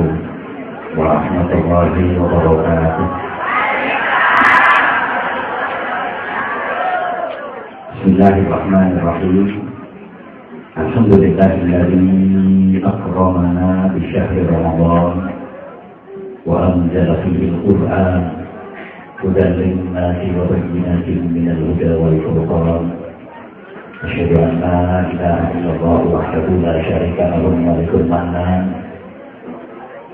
Assalamualaikum warahmatullahi wabarakatuh. Bismillahirrahmanirrahim. Alhamdulillahilladzi akramana bi syahri Ramadan wa anzala fihi al-Qur'an wa bayyinatin minal huda wal furqan. Asyhadu an la ilaha illallah wahdahu la syarika lahu al-mulku.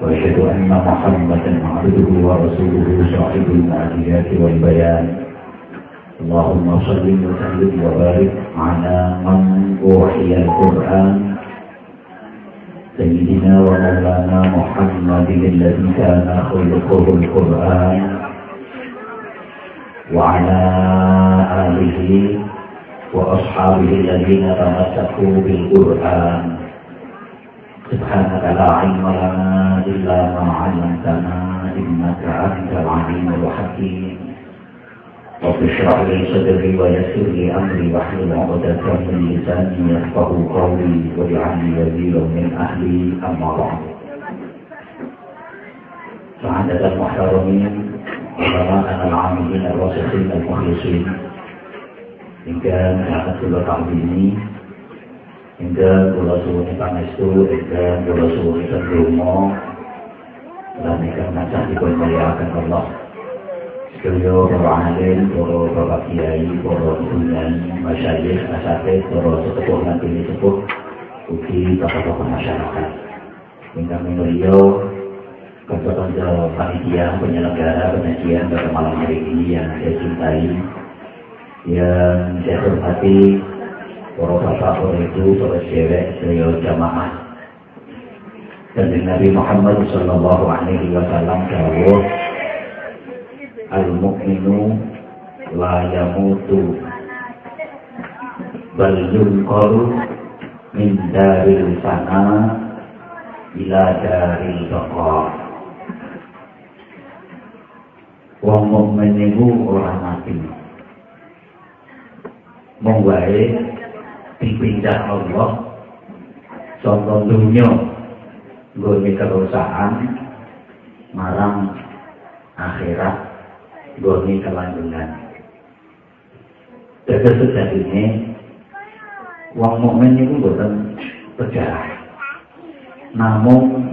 وأشهد أن محمدا عبده ورسوله صاحب المعجزات والبيان. اللهم صل وسلم وبارك على من أوحي القرآن. سيدنا ومولانا محمد الذي كان خلقه القرآن. وعلى آله وأصحابه الذين تمسكوا بالقرآن. سبحانك لا علم لنا إلا ما علمتنا إنك أنت العليم الحكيم. رب اشرح لي صدري ويسر لي أمري واحلل عقدة من لساني يفقه قولي واجعلني وزيرا من أهلي. أما بعد. سعادة المحترمين علماءنا العاملين الراسخين المخلصين. إن كان kula ini hingga kula suwuni pangestu hingga kula suwuni sedonga lan ingkang mancah dipun mulyakaken Allah Sekalian para alim, para bapak kiai, para ibunan, masyayikh, asatid, para sepuh dan bini sepuh, ugi tokoh-tokoh masyarakat. Ingkang mulia kanca-kanca panitia penyelenggara pengajian pada malam hari ini yang saya cintai yang saya hormati para bapak, ibu, para cewek, saya jamaah. Dan Nabi Muhammad Sallallahu Alaihi Wasallam jawab, al mukminu la yamutu bal yunqaru min daril sana ila daril baqa. Wong mukmin niku ora mati mongwae dipindah Allah contoh dunia gue kerusakan marang akhirat gue kelanjutan jadi sejatinya wong mukmin itu bukan berjarak namun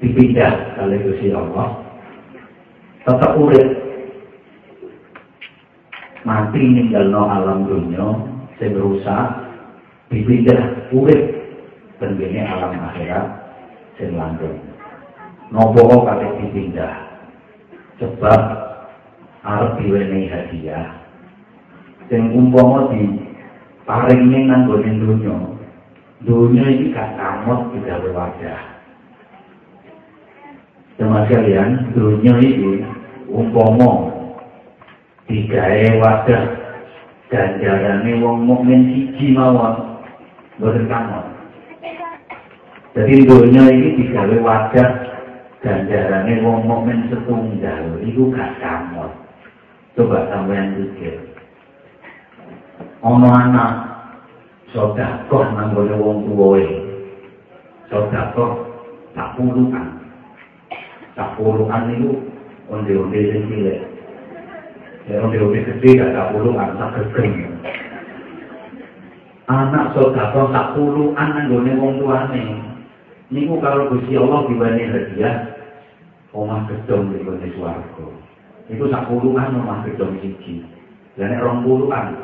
dipindah oleh Gusti Allah tetap urip. Mati ninggalno alam dunia sing rusak dipindah urip. Gini alam akhirat sing langgeng. Nopo kate dipindah? Sebab arep diwenehi hadiah. Sing umpama di paringi nang gone dunya dunya iki gak kamot digawe wadah. Teman sekalian, dunia ini umpama digawe wadah ganjarane wong mukmin siji mawon boten kamot. Jadi dunia ini digawe wadah ganjarane wong mukmin setunggal iku gak kamot. Coba sampean pikir. Ono anak sedekah nang gone wong tuwae. Sedekah tak puluhan. Tak puluhan niku onde-onde sing cilik. Ya onde-onde gede gak tak puluhan tak gegem. Anak sedekah tak puluhan gone wong tuane. Niku kalau Gusti Allah diwani hadiah omah gedong di gone swarga. Iku sak puluhan omah gedong siji. Nek rong puluhan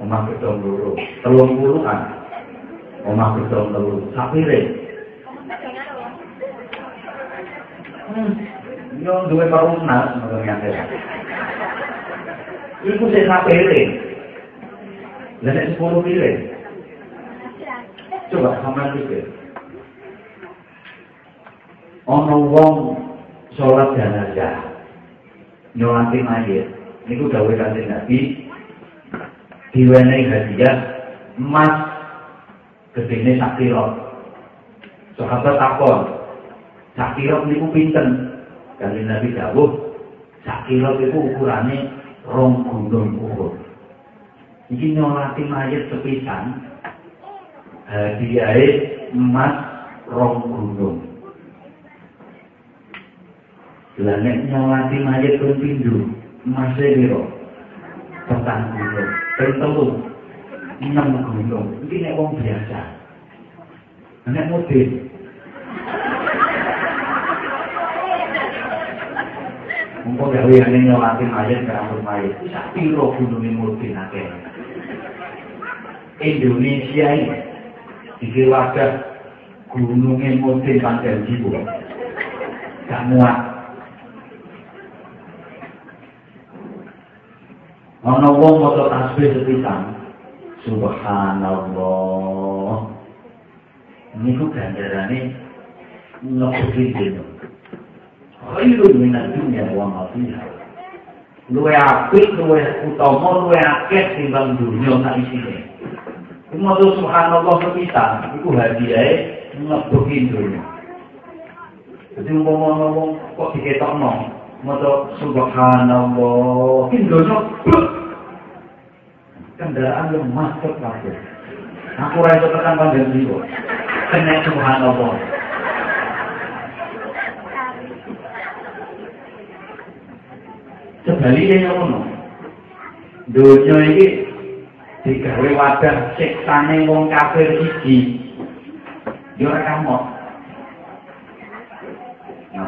omah gedong loro. Telung puluhan omah gedong telu. Sapire? Hmm. Yo duwe parunas ngono ngene. Iku sing sapire. Lah nek 10 pire? Coba sampean pikir. Ono wong sholat jenazah nyolati mayit niku dawuh kanjeng Nabi diwenehi hadiah emas gedene sak kilo. Sahabat takon, sak kilo niku pinten? Kanjeng Nabi dawuh, sak kilo iku ukurane rong gunung Uhud. Iki nyolati mayit sepisan hadiahe emas rong gunung. Lah nyolati mayit pun pindu, masih biro. Petang gunung, pentelu, enam gunung. Ini nek wong biasa. Nek mobil. Mumpung gawe yang nyolati mayit rambut mayit, bisa piro gunungnya mobil akeh. Indonesia ini, di wadah gunungnya mobil panjang jiwa. Gak muat. Ana wong maca tasbih sepisan. Subhanallah. Niku ganjarane ngepuki dino. Khairu minat dunia wa ma fiha. Luwe apik, luwe utama, luwe akeh timbang dunia sak isine. Maca subhanallah sepisan iku hadiahe ngepuki dunia. Jadi wong kok diketokno, maca subhanallah indono kendaraan yang masuk kabeh aku ora iso tekan panjang jiwa. Kena subhanallah. Sebaliknya yang ngono. Dunia ini digawe wadah siksane wong kafir iki yo ora kamot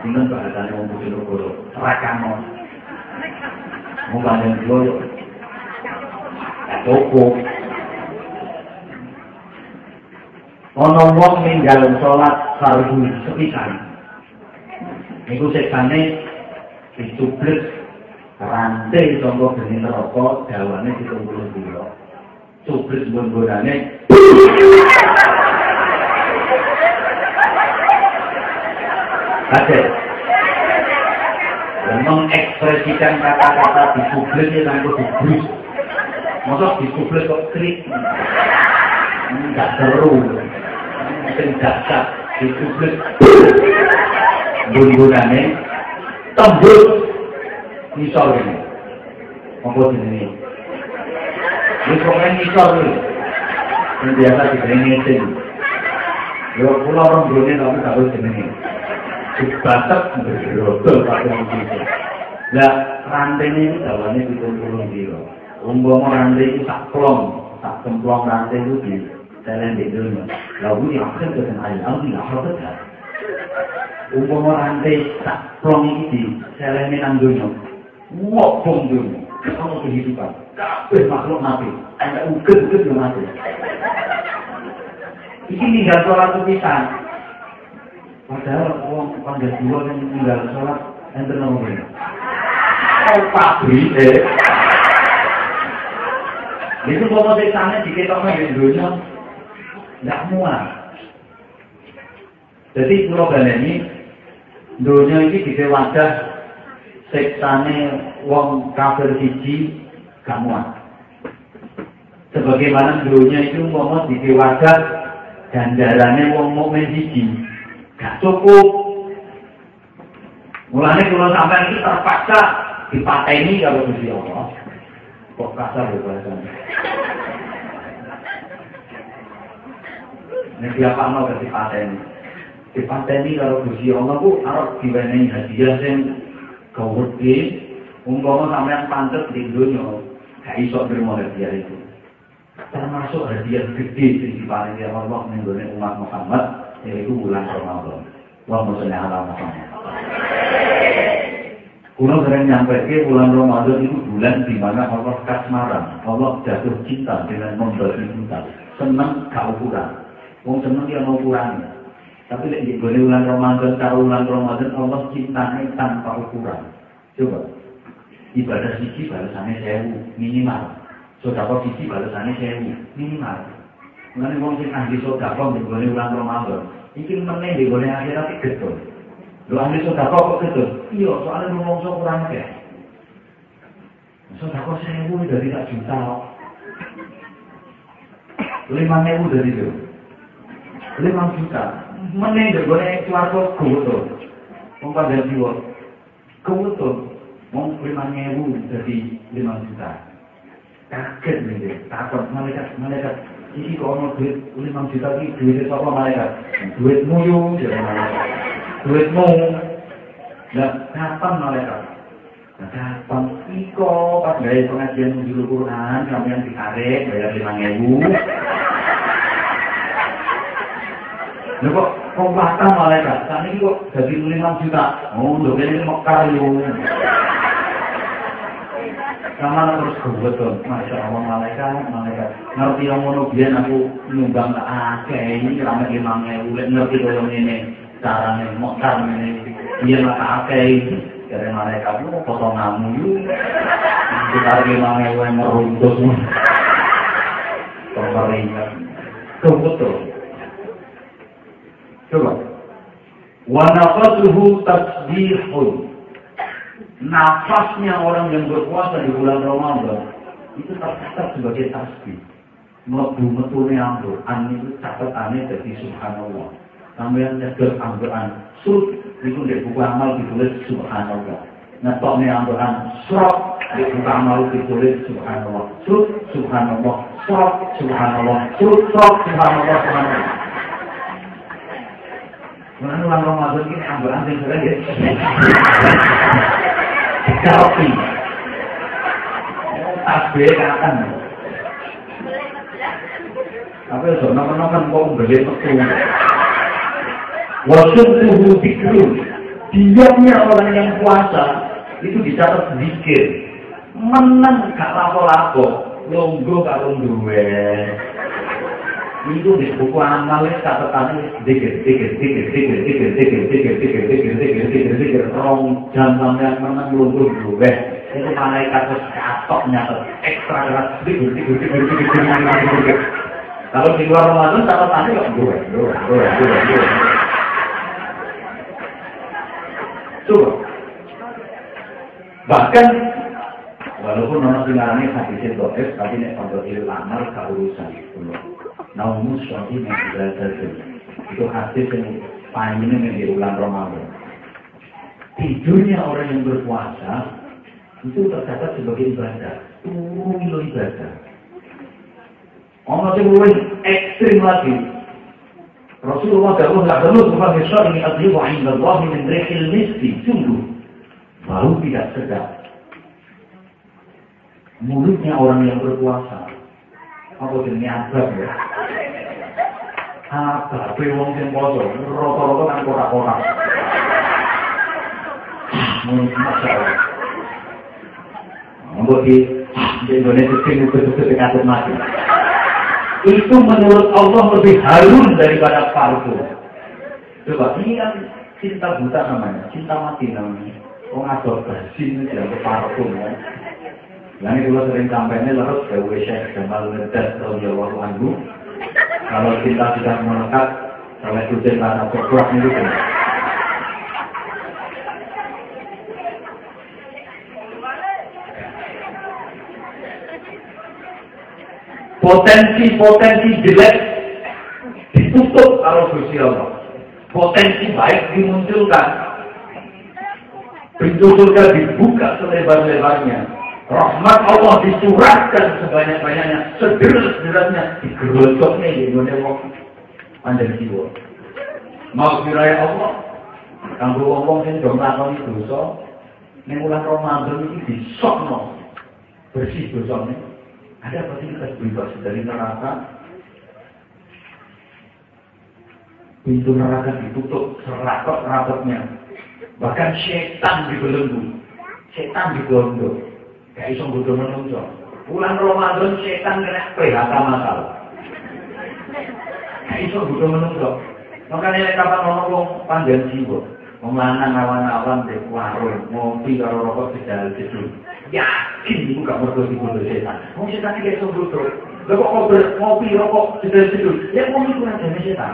pinten bahasane wong putih negara, rakamo. Wong panjang dua cukup. Ono wong ninggal salat fardu sepisan. Niku seksane dicublet rantai sangka geni neraka dawane 70 kilo. Cublet mbon-bonane Ada. mengekspresikan kata-kata di publik ya tanpa dibrus. Masa di publik kok klik? Enggak seru. Mungkin dasar di publik. Gun-gunane tembus misal ini. Apa ini? Ini pokoknya misal ini. Yang biasa dibengetin. Ya pulau orang dunia tapi harus jenenge. dibatek berodol pakai begitu. Lah rantai ini dalamnya itu puluh kilo. Umpama rantai itu tak plong, tak kemplong rantai itu di jalan di dunia. Lalu akhir dengan air laut tidak harus Umpama rantai tak plong ini di jalan menang dunia. Wabong dunia. Kamu kehidupan. Kabeh makhluk mati. Ada ukir-ukir yang mati. Ini tinggal sholat kepisan. Padahal wong panggil dua yang tinggal sholat enten nopo ini. Oh pabrik eh. Itu kalau sana diketok di dunia nggak muat. Jadi pulau ini dunia ini di wadah seksane wong kafir siji gak. Sebagaimana dunia itu mau di wadah ganjarannya wong mukmin siji Gak cukup. Mulanya kalau sampai ini terpaksa dipateni kalau Gusti Allah. Kok kasar ya bahasanya. Ini siapa mau ke dipateni? Dipateni kalau Gusti Allah bu harus diwenehi hadiah yang gawede. Umpama sampean pantet di dunia, gak iso terima hadiah itu. Termasuk hadiah gede di diparingi Allah menggone umat Muhammad yaitu bulan Ramadan. Allahumma sholli ala Muhammad. Kuno sering nyampaikan bulan Ramadan itu bulan di mana Allah kasmaran, Allah jatuh cinta dengan memberi cinta, senang gak ukuran. Wong seneng dia mau ukuran. Tapi di bulan Ramadan, kalau bulan Ramadan Allah cintanya tanpa ukuran. Coba, ibadah sisi balasannya sewu minimal. Sodako sisi balasannya sewu minimal. Mulane wong sing ahli sedekah ning gone ulang Ramadan, iki meneh di gone akhirat iki getun. Lho ahli sedekah kok getun? Iya, soalnya rumangsa kurang akeh. Sedekah sewu dari tak juta. Lima ribu dari itu. Lima juta. Meneh di gone suarga kuwuto. Wong pada jiwa. Kuwuto. Wong lima ribu dari lima juta. Kaget nih, takut malaikat malaikat iki kok ono duit 5 juta iki duit sapa malaikat duitmu yo duitmu Nah, kapan malaikat? Kapan? Iko pas gaya pengajian menjulu Quran, kami yang ditarik, bayar lima ribu. Nah kok kompatan malaikat? Ini kok jadi lima juta? Oh, udah ini mekar yuk kamar terus kebetulan masya allah malaikat malaikat. Ngerti yang mau nubian aku nyumbang tak akeh. Ini ramai imamnya ulit ngerti kalau ini caranya mau caranya biar tak ini dari malaikat lu potong kamu lu? Kita imamnya gue meruntus pemeringat kebetulan coba. Wanafatuhu tasbihun. Nafasnya orang yang berpuasa di bulan Ramadan itu tercatat sebagai tasbih. Melebu metune ambur, an itu catat aneh dari subhanallah. Sampai nyeger amburan, surut itu di buku amal ditulis subhanallah. Ngetoknya amburan surut di buku amal ditulis subhanallah. Surut subhanallah, surut subhanallah, surut surut subhanallah subhanallah. Mana ulang Ramadan ini yang keren ya. Kopi. Tasbih kapan? Tapi so nama-nama kok beli metu. Wasubtuhu dikrun. Diamnya orang yang puasa itu dicatat zikir. Menang gak lapo-lapo. Longgo karo. Itu di buku amal catatannya dikir, dikir, dikir, dikir, dikir, dikir, dikir, dikir, dikir, dikir, dikir, dikir, rong jam sampai menang lungguh duwe. Itu malaikat terus katok nyatet ekstra keras, dikir, dikir, dikir, dikir, dikir, dikir, Kalau di luar Ramadan catatannya kok duwe, duwe, duwe, duwe, duwe. Coba. Bahkan walaupun orang singarane hadisnya doef, tapi nek pada ilmu amal kaurusan. Namun suatu yang belajar itu hadis yang paling yang diulang Ramadan. Tidurnya orang yang berpuasa itu tercatat sebagai ibadah. Turun lo ibadah. Orang yang lebih ekstrim lagi, Rasulullah dahulu nggak perlu sebagai ini adhibu inda Allah min rihil miski. Sungguh baru tidak sedap. Mulutnya orang yang berpuasa. Apa jenis abad ya apa wong sing poso rata-rata Masya Allah. Mbok di Indonesia sing betul-betul katut mati itu menurut Allah lebih harum daripada parfum. Coba ini kan cinta buta namanya, cinta mati namanya. Oh ngador basin itu ke parfum ya. Yang itu sering kampanye terus ke Syekh Jamal Nedas radhiyallahu anhu. Kalau cinta sudah melekat, kalau itu cinta bergerak itu potensi-potensi jelek ditutup kalau Gusti Allah. Potensi baik dimunculkan. Pintu surga dibuka selebar-lebarnya. Rahmat Allah dicurahkan sebanyak-banyaknya. Sederas-derasnya digerosoknya di Indonesia. Panjang jiwa. Mau kiraya Allah. Kanggo wong sing do nglakoni dosa ning bulan Ramadan iki disokno. Bersih dosane. Ada fasilitas bebas dari neraka. Pintu neraka ditutup serapat-rapatnya. Bahkan setan dibelenggu. Setan digondo. Gak iso bodoh menungso. Bulan Ramadan setan kena PHK masal. Gak iso bodoh menungso. Makanya kapan ngomong panjang jiwa. Wong lanang awan-awan di warung ngopi karo rokok sedal jedul. Yakin iku gak mergo dibondo setan. Wong setan iki iso bruto. Lha kok ngopi rokok sedal jedul. Ya wong iku ajane setan.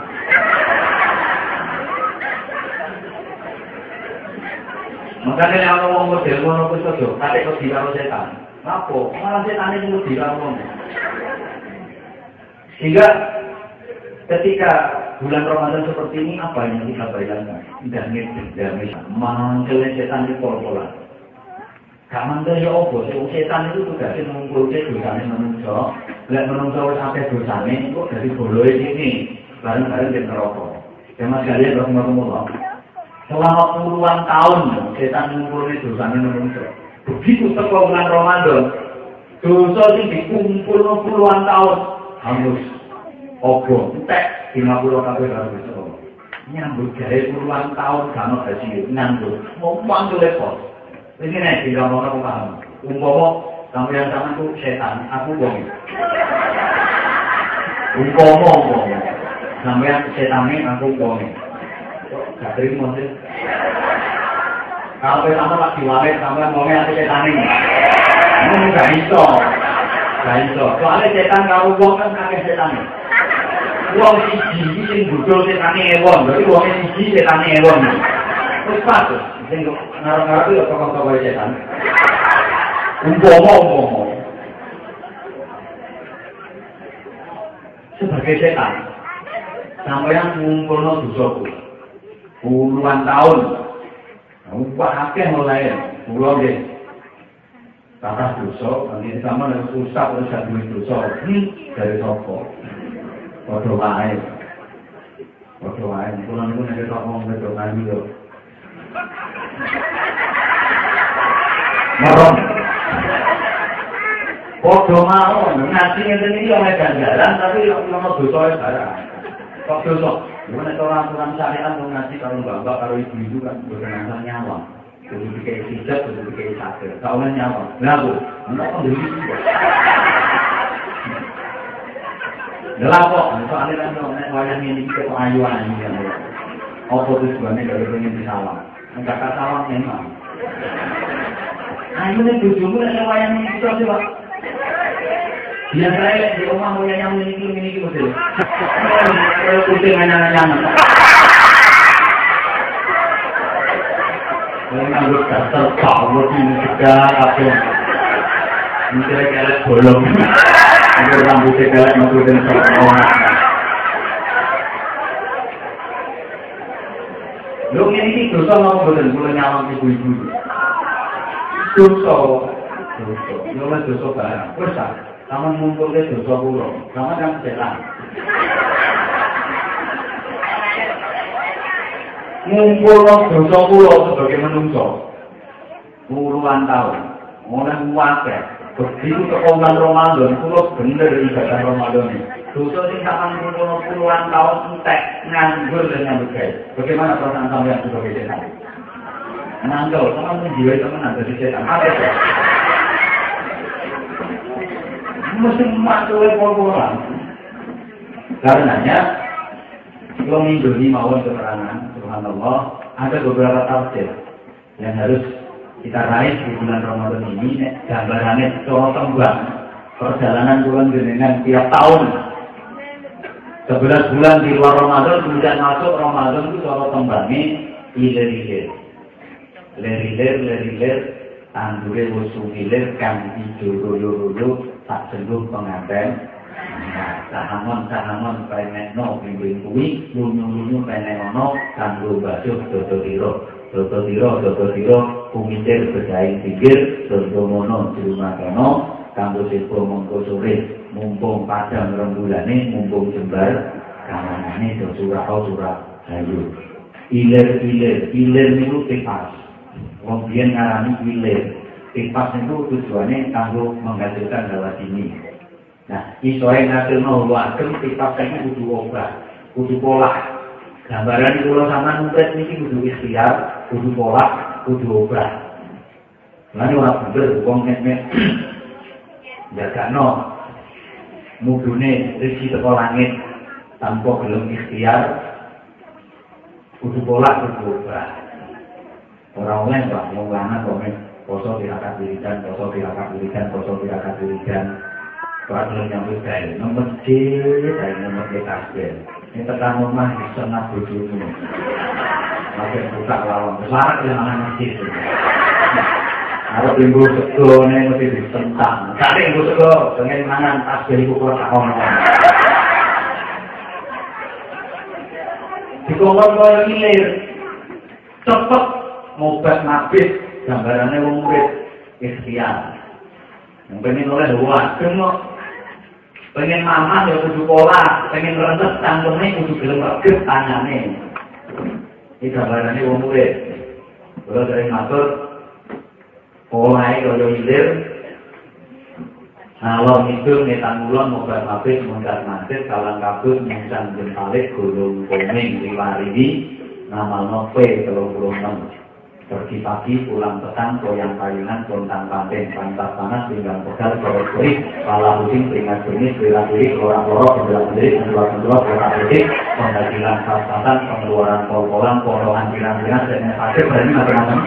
Makanya yang ngomong model ngono kuwi sedo, kate kok karo setan. Apa? Malah setan itu wedi karo Sehingga ketika bulan Ramadan seperti ini apa yang kita bayangkan? Damai damai mangkelnya setan di pol-polan. Gak mandel ya apa, setan itu juga sih mengumpulkan dosanya menungso. Lihat menungso sampai dosanya, kok dari boloe ini bareng-bareng di neraka. Jemaah sekalian, Rasulullah Selama puluhan tahun, setan ngumpul itu dosanya menungso. Begitu teko bulan Ramadan, dosa ini dikumpul puluhan tahun, hangus, lima puluh kabel harus bisa. Nyambut gaya puluhan tahun, gak mau gaji, nyambut, mau mantul lepot. Ini nih, tidak mau aku paham. Umpama, sampai yang sama itu setan, aku bohong. Umpama, yang setan ini, aku bohong. gadri mondhe sampe sampe Pak Diwale sampe ngomong ati petani ngomong ga iso. Ga iso. Soalnya setan kamu wong kan kake setan wong siji iki sing budul setani ewon. Berarti wong siji jiji setani ewon. Terus pas tuh sing ngarep-ngarep itu tokoh-tokoh setan umpomo-umpomo sebagai setan sampeyan yang mengumpulkan dosa kula puluhan tahun. Wah, akeh mulai pulau deh. Kata dosa, nanti sama dengan susah terus duit dosa. Hmm, dari sopo. Waduh wae. Pulau itu nanti tak ngomong loh. Merong. Waduh mau, ngaji iki oleh ganjaran tapi ono dosa barang. Kok dosa? Gimana kalau aturan syariat mau ngaji kalau bapak kalau ibu-ibu kan berkenalan nyawa. Kudu dikai hijab, kudu dikai sakit. Kaulah nyawa. Kok dari itu. Lah kok, soalnya kan kalau nek wayang ini kita ini ya. Apa tujuannya dari pengen disawang? Enggak sawang memang. Ayo nih tujuanmu nek wayang ini kita sih Dia saya di rumah mau yang ini ini betul. Kalau kucing anak-anak. Nganggo dasar power ini juga apa? Mungkin kira bolong. Mungkin rambutnya orang. Lu ini dosa mau betul boleh nyawang ibu-ibu. Dosa, dosa. Lu dosa barang. Wes sama ngumpul ke dosa kulo, sama kan setan. Ngumpul dosa kulo sebagai menungso. Puluhan tahun, mulai wakil. Begitu kekoman Ramadan, kulo bener ibadah Ramadan ini. Dosa sing sampean ngumpul puluhan tahun entek nganggur dan nyambut gawe. Bagaimana perasaan sampean sebagai setan? Nanggal, sama menjiwai teman dari setan. Apa? Mesti masuk pol-polan. Karenanya, kalau minggu ini mawon keterangan, subhanallah, ada beberapa tafsir yang harus kita raih di bulan Ramadan ini, gambarannya coro tembang, perjalanan bulan jenengan tiap tahun. Sebelas bulan di luar Ramadan, kemudian masuk Ramadan itu coro tembangnya ilir-ilir. Ler-ilir, ler-ilir, tandure kang dijuru-juru tak seluruh pengantin Nah, sahamon sahamon penekno pimpin kuwi lunyu-lunyu penekno kanggo basuh dodo tiro. Dodo tiro dodo tiro kumitir berjain pikir dodo mono di rumah kono kanggo sirko mongko sore mumpung padang rembulane mumpung jembar kamanane do surah surah hayu ilir ilir ilir niku tipas wong biyen ngarani ilir tipas itu tujuannya kanggo menghasilkan lewat ini Nah, isoe ngasilno wadem tiap saiki kudu obat, kudu pola. Gambaran kula sama numpet niki kudu ikhtiar, kudu pola, kudu obat. Lan ora bener wong nek jagakno mudune rezeki teko langit tanpa gelem ikhtiar kudu pola kudu obat. Ora oleh Pak, wong lanang kok poso tirakat wiridan, poso tirakat wiridan, poso tirakat wiridan. Kalau nyambut gawe, nomor D, dari nomor D kasbel. Ini tekan rumah di setengah bojomu. Makin buka lawan besar di mana masjid. Kalau timbul sego, ini mesti disentang. Tapi timbul sego, dengan mangan kasbel itu kurang tahun. Dikongkong kaya ilir. Cepet ngobat nabis, gambarannya wong murid. Ikhtiar. Mungkin ini oleh dua, cuma pengen mamah ya kudu pola, pengen rendes tanggungne kudu gelem regep tangane. Ini gambarannya wong murid. Kalau sering ngatur, mulai kalau hilir, Nalor itu ngetan mulon mobat mabit mundat masjid kalang kabut nyungsang jempalik gulung koming lima ini nama nope telung puluh enam pergi pagi pulang petang koyang kayunan kontang panting pantat panas pinggang pegal korek korik pala pusing peringat jenis bela diri keluar lorok menjual keluar putih penggajilan pas-pasan pengeluaran pol-polan polongan bilang-bilang dan pasir berani macam-macam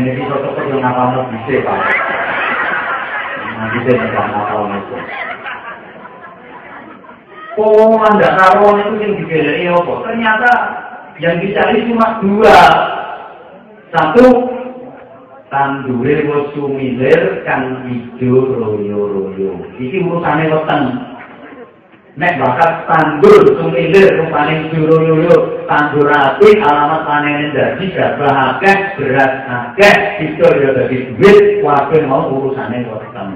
ini cocok yang apa bisa pak Nanti saya tidak itu. Oh, anda karuan itu yang dibelai apa? Ternyata yang dicari cuma dua. Satu, tandure wosu milir kan hijau royo-royo. Ini urusannya weteng. Nek bakat tandur sumilir rupane royo-royo, tandur api alamat panen dadi gabah akeh, beras akeh, itu ya dadi duit, wae mau urusane weteng.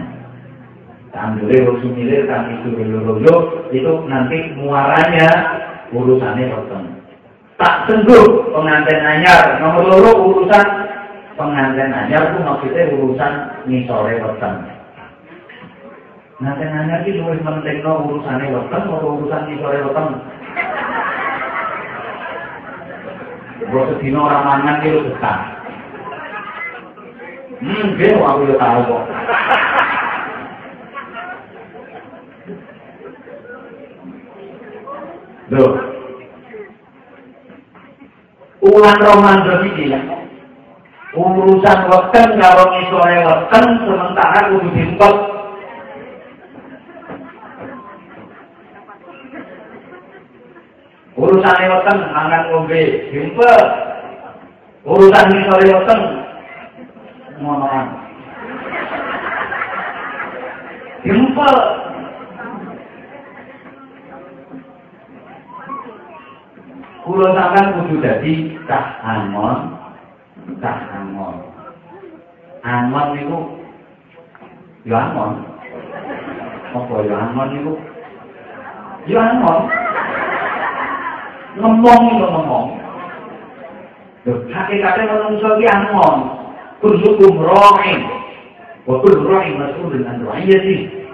Tandure rusuh milir itu royo-royo itu nanti muaranya urusannya weteng. Tak tunggu pengantin anyar, nomor loro urusan pengantin anyar itu maksudnya urusan ngisore weteng. Pengantin anyar itu lebih penting no urusannya weteng atau urusan ngisore weteng. Bro sedino orang mangan itu besar. Hmm, dia aku udah tahu kok. Loh. bulan Ramadan ini ya. Urusan weken kalau misalnya weken sementara kudu dintok. Urusan weken angan ngombe jumpa. Urusan misalnya weken mohon maaf. Kulo sampean kudu dadi cah angon, cah angon. Angon niku ya angon. Apa ya angon niku? Ya angon. Ngomong itu ngomong. Loh, hakikatnya menungso ki angon. Kullukum ra'in. Wa kullu ra'in mas'ulun an ra'iyati.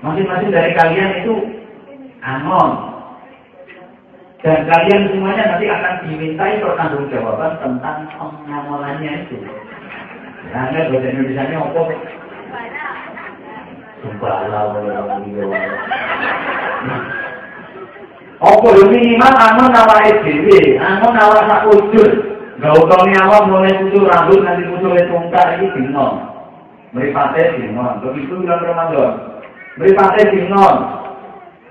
Masing-masing dari kalian itu angon. Dan kalian semuanya nanti akan dimintai pertanggung jawaban tentang pengawalannya itu. Nah, bahasa Indonesia ini apa? Subhanallah. Apa yo minimal amun awake dhewe, amun awak sak ujur. Gak utone awak mulai pucuk rambut nanti pucuk tungkar iki dino. Mripate dino, begitu bulan Ramadan. Mripate dino,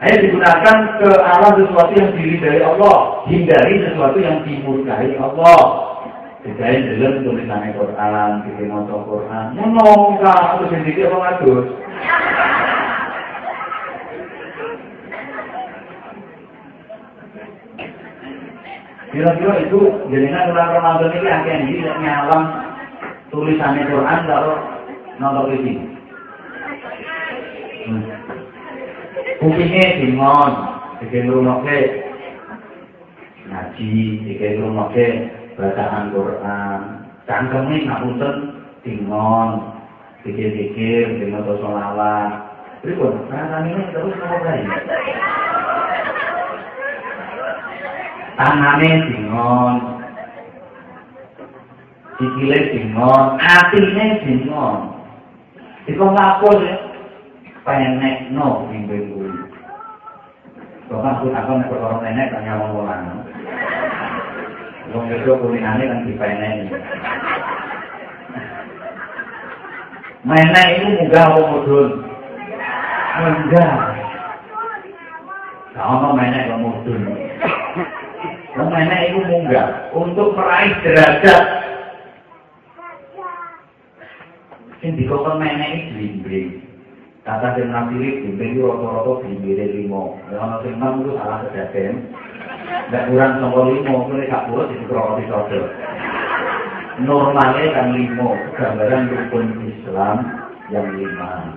Hanya digunakan ke arah sesuatu yang diri dari Allah, hindari sesuatu yang dimurkai Allah. Tidak dalam tulisan Quran, bikin motor Quran. Mono, kak, atau sendiri apa ngadus? Kira-kira itu jadinya bulan Ramadan ini akhirnya ini nyalam tulisannya Quran kalau nonton. Hmm. Kupingnya bingon, bikin rumahnya ngaji, bikin rumahnya bacaan Quran. Cangkemnya ngapunten bingon, pikir-pikir, bikin motor solawat. Berikut, karena ini terus ngobrol. tangane bingon sikile bingon atine bingon iku ngapun ya penek no minggu kuwi Bapak aku takon nek perkara penek tak nyawang wong Wong itu kulinane kan dipeneni. Menek itu munggah wong mudun. Munggah. Gak ono menek wong mudun. Wong menek itu munggah untuk meraih derajat. Sing dikokon menek iki blimbing. Kata sing nafiri itu rata-rata blimbire limo. Ono sing enam itu salah kedaden. Nggak kurang nomor limo, itu gak puluh di krono di Normalnya kan limo, gambaran rukun Islam yang lima.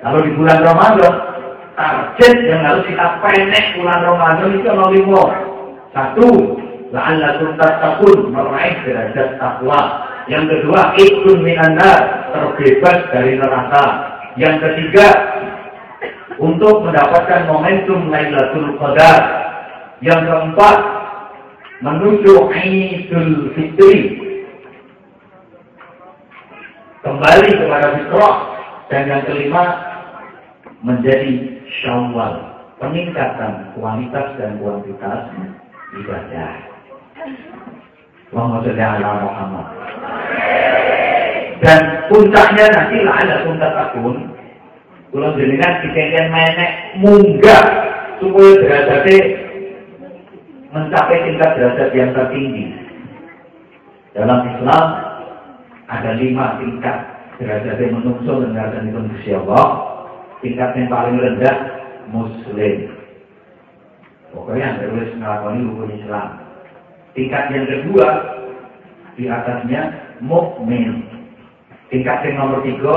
Kalau di bulan Ramadan, target yang harus kita penek bulan Ramadan itu nomor limo. Satu, la'allakum tattaqun meraih derajat takwa. Yang kedua, ikun minanar, terbebas dari neraka. Yang ketiga, untuk mendapatkan momentum Lailatul Qadar. Yang keempat, menuju Idul Fitri. Kembali kepada fitrah. Dan yang kelima, menjadi syawal. Peningkatan kualitas dan kuantitas ibadah. Allahumma sholli ala Muhammad. Dan puncaknya nanti lah ada puncak akun. Kalau jenengan dikengken menek munggah supaya derajatnya mencapai tingkat derajat yang tertinggi. Dalam Islam ada lima tingkat derajat yang menungso dan derajat yang Allah. Tingkat yang paling rendah Muslim. Pokoknya yang terus melakukan hukum Islam. Tingkat yang kedua di atasnya mukmin. Tingkat yang nomor tiga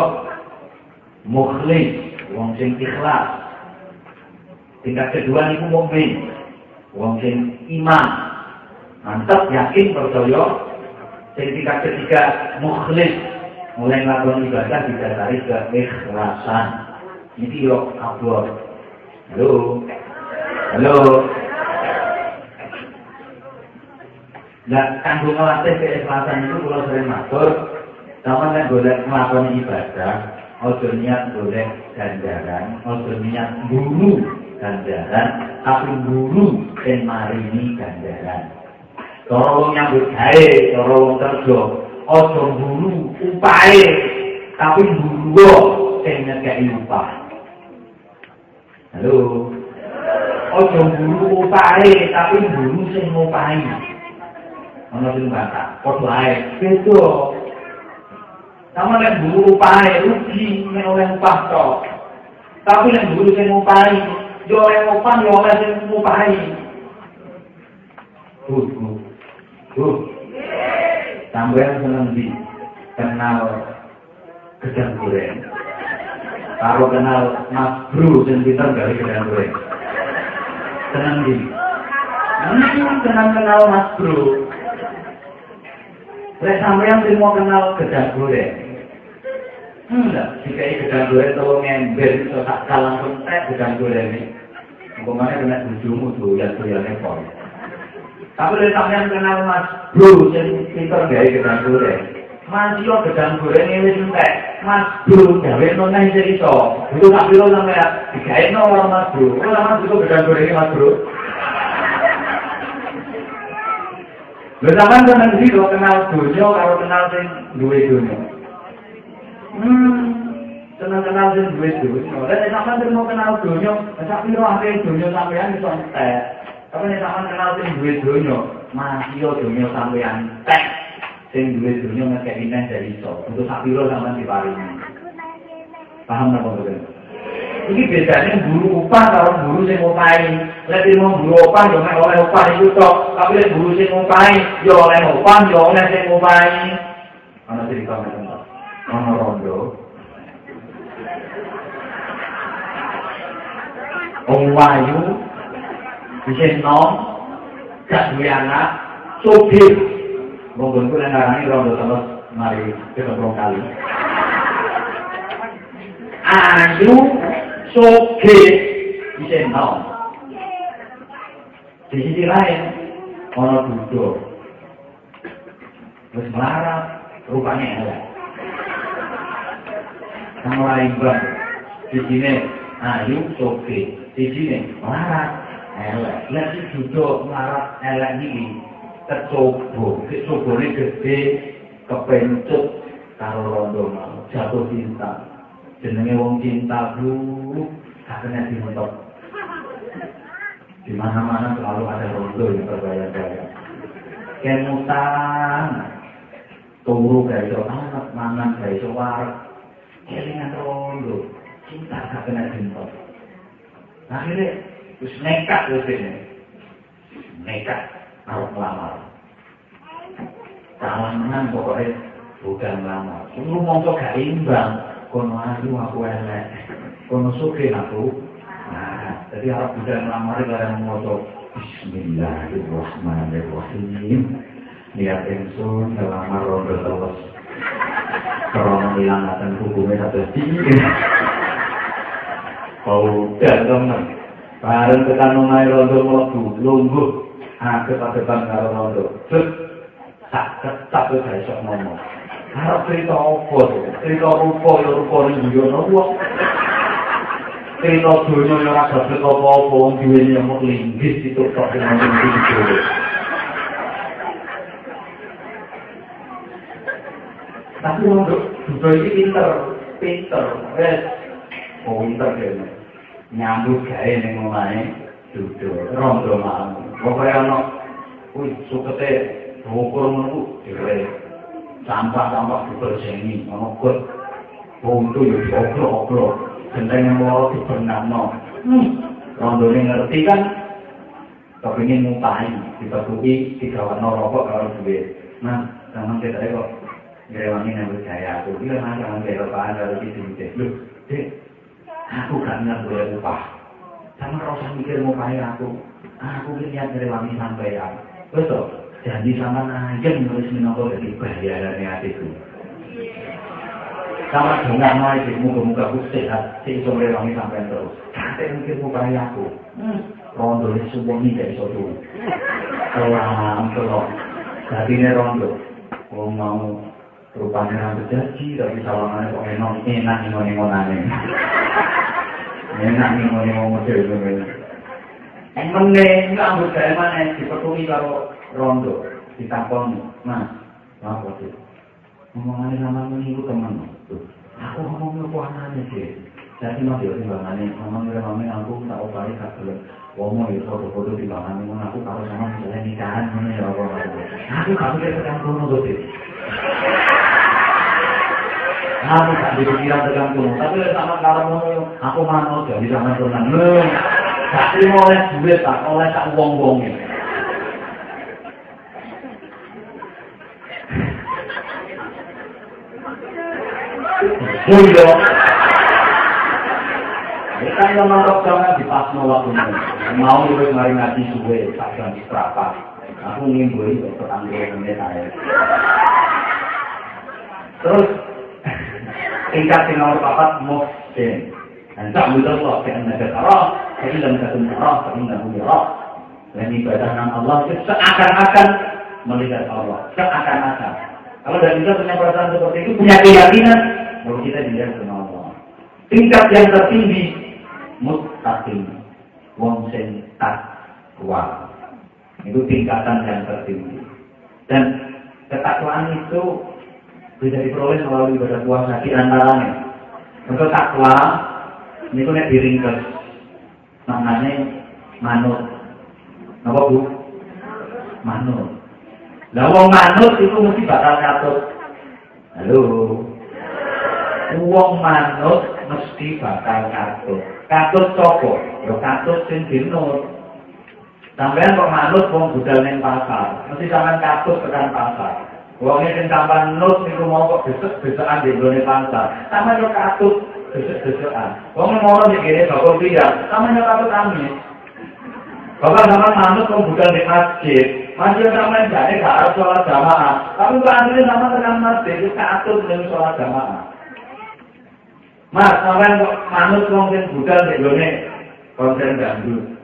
mukhlis, wong sing ikhlas. Tingkat kedua niku mukmin, wong sing iman. Mantap yakin percaya. Sing tingkat ketiga mukhlis, mulai melakukan ibadah didasari keikhlasan. Ini yo kabur. Halo. Halo. Nah, kanggo ngelatih keikhlasan itu kalau sering matur, sama boleh melakukan ibadah, ojo niat boleh ganjaran, ojo niat buru ganjaran, tapi buru dan marini ganjaran. Cara nyambut gawe, cara kerja, ojo buru upahe, tapi buru sing nyekeki upah. Halo. Ojo buru upahe, tapi buru sing ngupahi. ana sing bantah padha ae sama nek guru upahe rugi nek oleh upah to tapi nek guru sing upahi yo oleh upah yo oleh sing upahi tuh tuh tuh. Sampean seneng di kenal gedang goreng. Kalau kenal mas bro sing pinter dari gedang goreng. Seneng di. Hmm, kenal kenal mas bro, Lek sampeyan sing mau kenal gedang goreng. Enggak, jika gedang goreng tolong ember iso tak langsung tek gedang goreng ini. Umpamanya kena bujumu tuh ya tuh ya nepon. Tapi lek sampeyan kenal Mas Bro sing pinter gawe gedang goreng. Mas yo gedang goreng ini entek. Mas Bro gawe nona sing iso. Itu tak piro sampeyan digawe no Mas Bro. Ora Mas Bro gedang goreng Mas Bro. Bersama dengan diri kalau kenal dunia, kalau kenal sing duwe dunia. Hmm, kenal kenal sing duwe. Dan sama sing mau kenal dunia, tapi lo akhirnya dunia sampean itu entek. Tapi nek sama kenal sing duwe dunia, masih yo dunia sampean entek. Sing duwe dunia ngekek dari iso. Untuk sak piro sampean diparingi. Paham napa mboten? Ini bedanya guru upah kalau guru sing ngupahi. Lek mau guru upah yo oleh upah iku tok, tapi guru sing ngupahi yo oleh upah yo oleh sing ngupahi. Ana cerita ngoten. Ana rondo. Wong wayu bisa nom gak duwe anak sugih. Monggo kuwi ngarani rondo terus mari ketemu kali. Ayu soge bisa nom. Di sisi lain, ono duduk. Terus melarat, rupanya elek. Bang, di sini. Soge, di sini. Melarat elek. Lihat si duduk melarat elek ini, tercoba, tercoba ini gede, kepencut, karo rondo mau, jatuh cinta. jenenge wong cinta bu. Akhirnya dimentok di mana-mana selalu ada rondo yang berbahaya-bahaya kemutan turu gak iso anak mangan gak iso warak kelingan rondo. Cinta gak kena dimentok akhirnya terus nekat terus ini nekat harus melamar kawan menang pokoknya bukan melamar. Lu mau gak imbang. Kono ayu aku elek. Kono suke aku. Nah jadi harap budaya melamar kalian moto Bismillahirrahmanirrahim. Niat ingsun ngelamar rondo teles. Krono ngilangaken hukume tinggi. Kau dan temen. Bareng tekan omahe rondo mlebu lungguh. Agep-agepan karo rondo. Set sak ketak wis iso ngomong. Arep cerita apa? Cerita rupa ya rupa ning guyono wong. Cerita dunia yang ora apa-apa wong duweni yang linggis itu kok itu. Tapi untuk juga ini pinter, pinter, wes, oh pinter dia, nyambut gaya nih mulai duduk, rondo mau, pokoknya no, wih sukete, ukur menunggu, dire, sampah sampah dibersihni, ono kut, buntu obrol obrol, genteng yang mau dibenam no, rondo ini ngerti kan, kepingin ngupai, dipetuki, digawan no rokok kalau duit, nah, jangan kita kok ngerewangi nambut saya aku. Dia mah kayak apaan kalau gitu gitu lu dek aku gak niat boleh upah sama rasa mikir mau kaya aku. Aku niat ngerewangi sampai ya betul janji sama aja menulis minoko dari bayarannya hatiku sama dengan mau itu muka-muka aku sehat si iso ngerewangi sampai terus. Kate mikir mau kaya aku. Rondo ini semua ini dari sotu kelam kelam. Jadi ini rondo mau rupanya jadi tapi sawangannya kok enak enak nih ngomong ngomongane enak nih ngomong ngomong model ngomong yang meneng rambut saya mana? Dipetuli karo rondo ditampon mas. Apa sih ngomongannya sama minggu teman aku ngomongnya kok anaknya sih. Jadi mas ya timbangannya. Ngomongnya mami aku tak opari tak belum. Womo ya foto-foto di bangan ini aku kalau sama misalnya nikahan mana ya apa aku gak mikir ketemu tuh Aku tak dipikiran tekan kuno, tapi sama kalau aku manut jadi sama tenan. Lho, gak terima oleh duit tak oleh tak wong-wong ini. Oh iya. Kan yang nonton jangan di pas waktu Mau lu mari ngaji suwe, tak jam berapa. Aku ngimbui tanggung menit aja. Terus tingkat nomor papat muhsin. Dan tak mudah Allah karena ada karah, tapi dalam kata karah, punya roh. Dan ibadah nama Allah itu seakan-akan melihat Allah, seakan-akan. Kalau dari kita punya perasaan seperti itu, punya keyakinan, bahwa kita dilihat sama Allah. Tingkat yang tertinggi, mustaqim, wong sen takwa. Itu tingkatan yang tertinggi. Dan ketakwaan itu bisa diperoleh melalui ibadah puasa di antaranya. Untuk takwa, ini tuh nek diringkes. Maknanya manut. Apa bu? Manut. Lah wong manut itu mesti bakal katut. Halo. Wong manut mesti bakal katut. Katut sopo? Yo katut sing dinut. Sampeyan kok manut wong budal ning pasar, mesti sampean katut tekan pasar. Wong sing tampan nut niku mau kok besok-besokan di nggone pasar. Sama yo katut besok-besokan. Wong mau ning kene bakal piye? Sama yo katut kami. Bapak sama manut wong budal di masjid. Masjid sama jane gak harus sholat jamaah. Tapi kok asline sama tekan masjid itu katut ning sholat jamaah. Mas, sampean kok manut wong sing budal di nggone konser dangdut.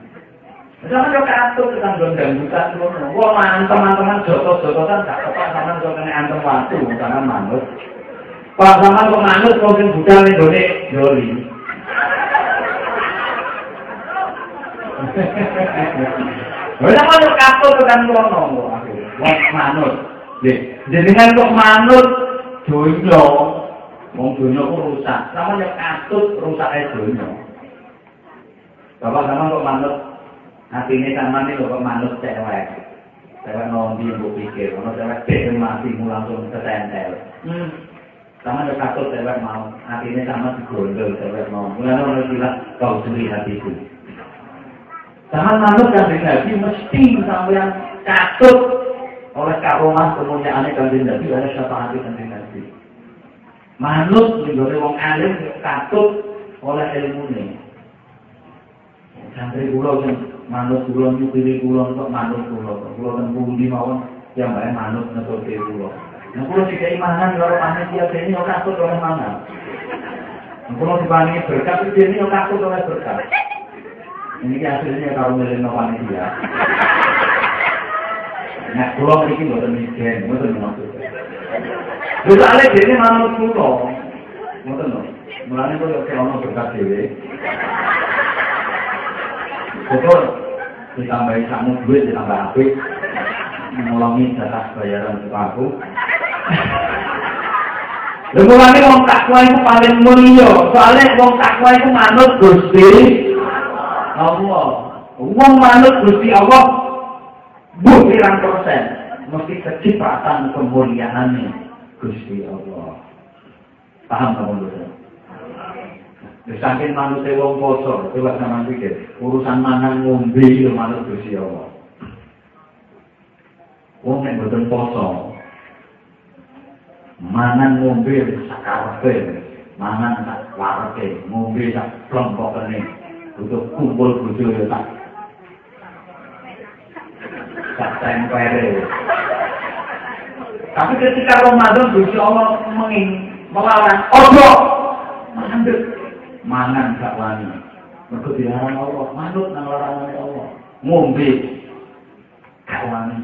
Jangan kok atur tentang gondang buka semua. Wah, mantan teman-teman joko-joko gak kepak sama joko ini antem waktu, karena manus. Pak sama kok manus, kok yang buka ini gondek joli. Bisa kok yuk atur tentang gondang. Wah, manus. Jadi kan kok manus, joyo. Wong dunia kok rusak. Sama yuk atur, rusaknya dunia. Bapak sama kok manus, Hati ini sama nih kok manut cewek. Cewek nombi yang pikir, kalau cewek cewek mati mu langsung ketentel. Hmm. Sama ada takut cewek mau, hati ini sama digondol cewek mau. Mulai orang bilang kau sendiri hatiku. Sama manut yang Nabi mesti yang katut oleh karomah kemuliaan kanjeng Nabi oleh syafaat kanjeng Nabi. Manut menjadi wong alim katut oleh ilmu ini. Santri pulau manut kula nyupiri kula untuk manut kula. Kula ten pundi mawon yang bae manut ngeturke kula. Nah kula dikai mangan karo panitia dene ora katut oleh mangan. Kula diparingi berkat dene ora katut oleh berkat. Ini hasilnya kalau milih panitia. Nah, kula mriki mboten mijen, mboten maksud. Lha ale dene manut kula. Ngoten lho. Mulane kok yo ono berkat dhewe. Betul. Ditambahi kamu duit ditambah apik. Nolongi jatah bayaran ke aku. Lha mulane wong takwa iku paling mulya, soalnya wong takwa iku manut Gusti Allah. Wong manut Gusti Allah bu pirang persen mesti kecipratan kemuliaannya. Gusti Allah. Paham kamu dulu? Saking manusia wong poso, coba sama pikir, urusan mangan ngombe itu manut Gusti Allah. Wong nek boten poso, mangan ngombe sakarepe, mangan sak warepe, ngombe sak plompokane, butuh kumpul bojo ya tak tak tempere. Tapi ketika Ramadan Gusti Allah menging melarang ojo mandek mangan gak wani. Mergo dilarang Allah, manut nang larangan Allah. Ngombe gak wani.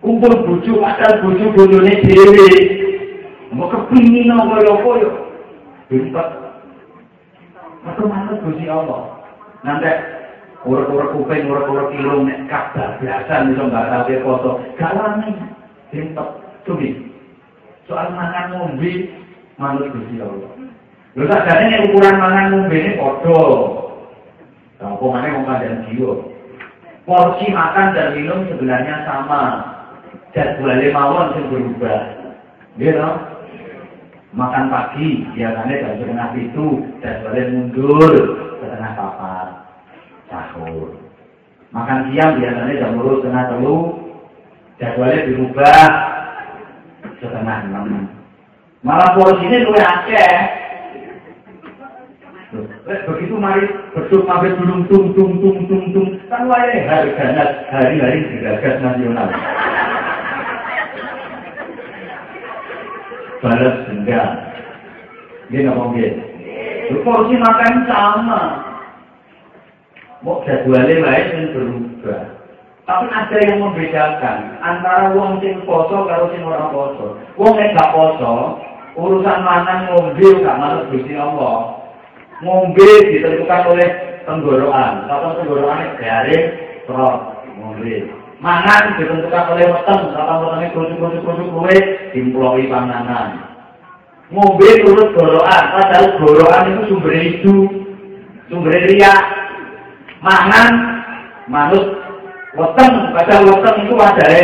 Kumpul bojo padahal bojo bojone dhewe. Mau kepingin apa ya. Bintet. Mergo manut Gusti Allah. Nanti urut-urut kuping, urut-urut kilung, nek kabar biasa, bisa nggak tahu foto. Gak wani. Bintet. Subi. Soal makan ngombe manut Gusti Allah. Lho sakjane nek ukuran mangan ngombe ini. Lah apa maneh wong kandhane jiwa. Porsi makan dan minum sebenarnya sama. Jadwalnya mawon sing berubah. Nggih Makan pagi biasanya jam setengah itu, jadwalnya mundur setengah papat sahur. Makan siang biasanya jam setengah telu, jadwalnya berubah setengah enam. Malah porsinya luwih akeh. Begitu mari besok sampai belum tung tung tung tung tung kan wae harganya hari-hari digagas nasional. Balas dendam. Dia mau gitu. Porsi makan sama. Mau jadwalnya lain yang berubah. Tapi ada yang membedakan antara wong sing poso karo sing ora poso. Wong nek gak poso, urusan mangan ngombe gak manut Gusti Allah. Ngombe ditentukan oleh tenggorokan. Kapan tenggorokan garing, terus ngombe. Mangan ditentukan oleh weteng, kapan wetenge kucuk-kucuk-kucuk kuwe dimploki panganan. Ngombe turut gorokan, padahal gorokan itu sumber itu, sumber riak. Mangan manut Weteng, baca weteng itu wadai.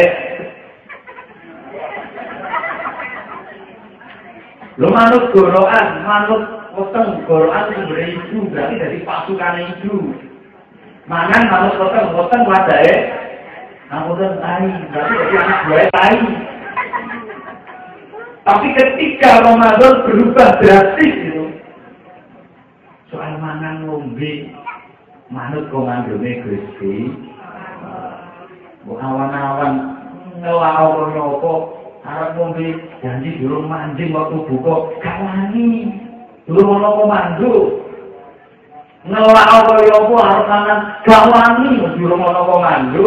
Lo manut goroan, manut weteng, goroan sumber itu, berarti dari pasukan itu. Mangan manut weteng, weteng wadai. Namun tai, berarti dari anak buah tai. Tapi ketika Ramadan berubah drastis itu, soal mangan ngombe, manut komandone Gusti, awan-awan ngelawar nopo arep ngombe janji durung manjing waktu buka kawani durung ana komando ngelawar nopo arep mangan. Kawani durung ana komando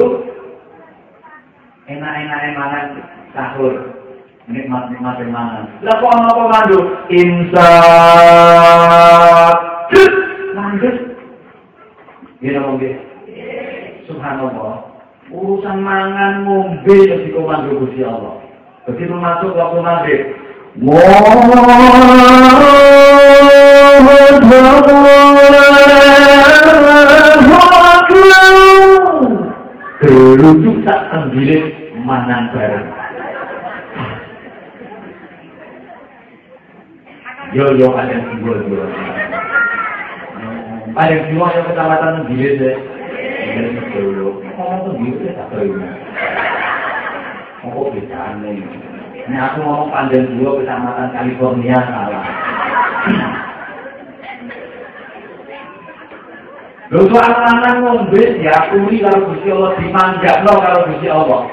enak-enak mangan sahur. Nikmat-nikmat mangan. Lah kok ana komando insa lanjut Gini ngombe Subhanallah. Urusan mangan ngombe di komando Gusti Allah. Begitu masuk waktu maghrib, Terujuk tak ambil manang barang. Yo yo ada dua dua. Ada dua yang kecamatan ambil deh. Ambil terujuk. Kalau tu ambil tak terima. Oh, bedanya. Ini aku ngomong panjang dua kecamatan California salah Lho soal lanang ngombe diakui karo Gusti Allah dimanggakno karo Gusti Allah.